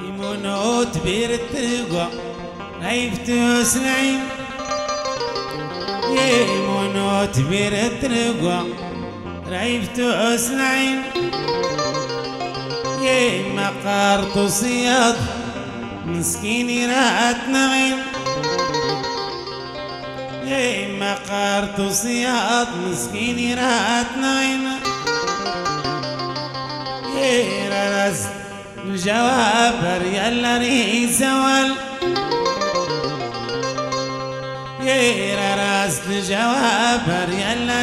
منوت بير التقوى غيبت وسنعيم يا منوت بير التقوى غيبت وسنعيم يما قارتو صياد مسكيني رات نغيم يما قارتو صياد مسكيني رات نغيم يا رز الجواب يلا ريزوال يا راس الجواب يلا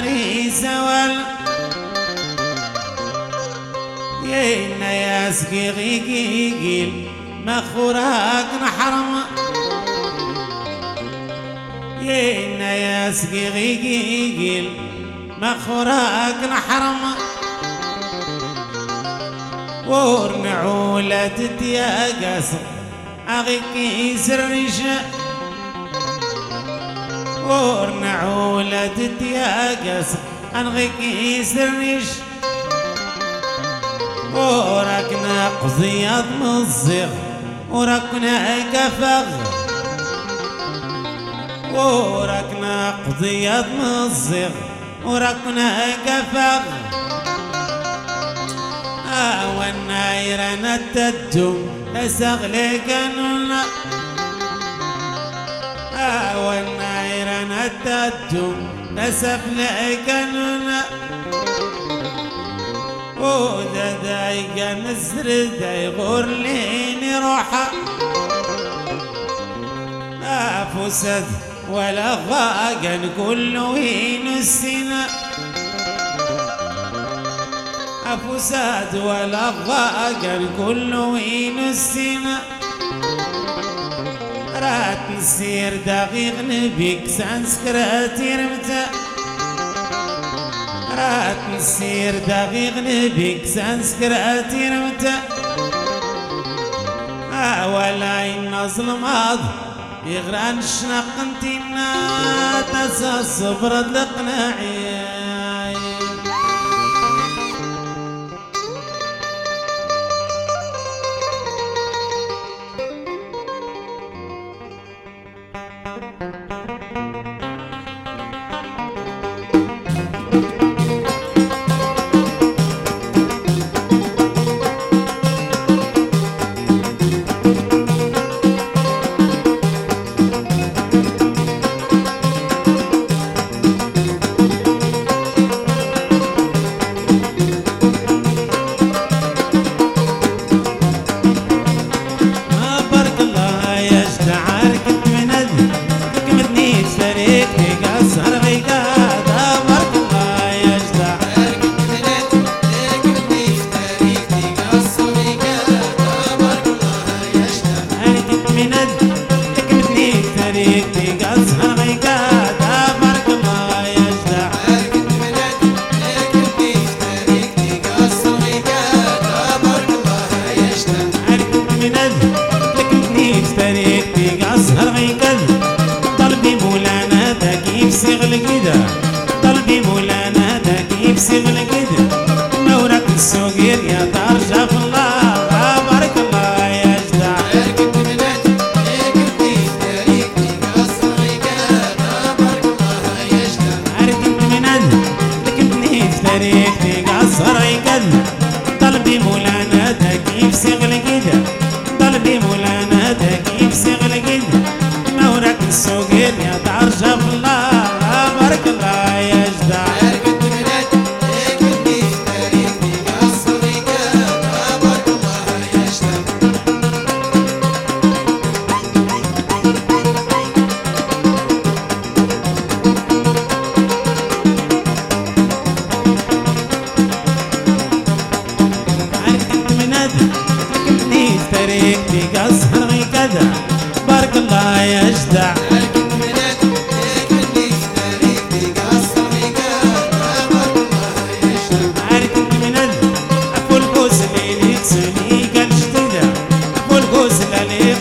ريزوال يا ناس قيقيقيل مخوراك نحرم يا ناس قيقيقيل مخوراك نحرم ورنعولة تتياقص أغيك يسرش ورنعولة تتياقص أنغيك يسرش وراكنا قضية مزيغ وراكنا كفغ وراكنا قضية مزيغ وراكنا كفغ والناير نتدو تسغلي قانونا والناير نتدو تسفلي قانونا وذا دايقا نزر دايغور ليني روحا أفسد ولا ضاقا كل وين السنة. أفساد ولا ضاقر كل وين السنة. رات نسير دقيق نبيك سانسكراتي رمتا رات نسير دقيق نبيك سانسكراتي رمتا ولا إن ظلمات يغران الشنق انتنا تسا الصبر القناعي القدا قلبي مولانا ذاك يبسغ القدا نورك السوقير يا دار شاف الله بارك الله يا جدع. من طريقتي غيرك بقصر غيكذا. بارك الله يشدع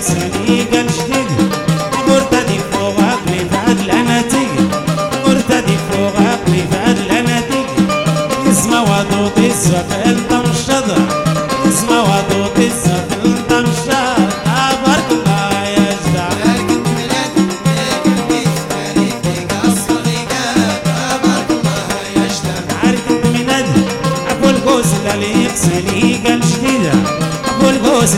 Sneak and ابو القوس